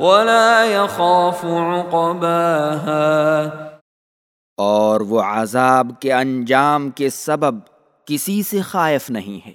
ولا يخاف عقباها. اور وہ عذاب کے انجام کے سبب کسی سے خائف نہیں ہے۔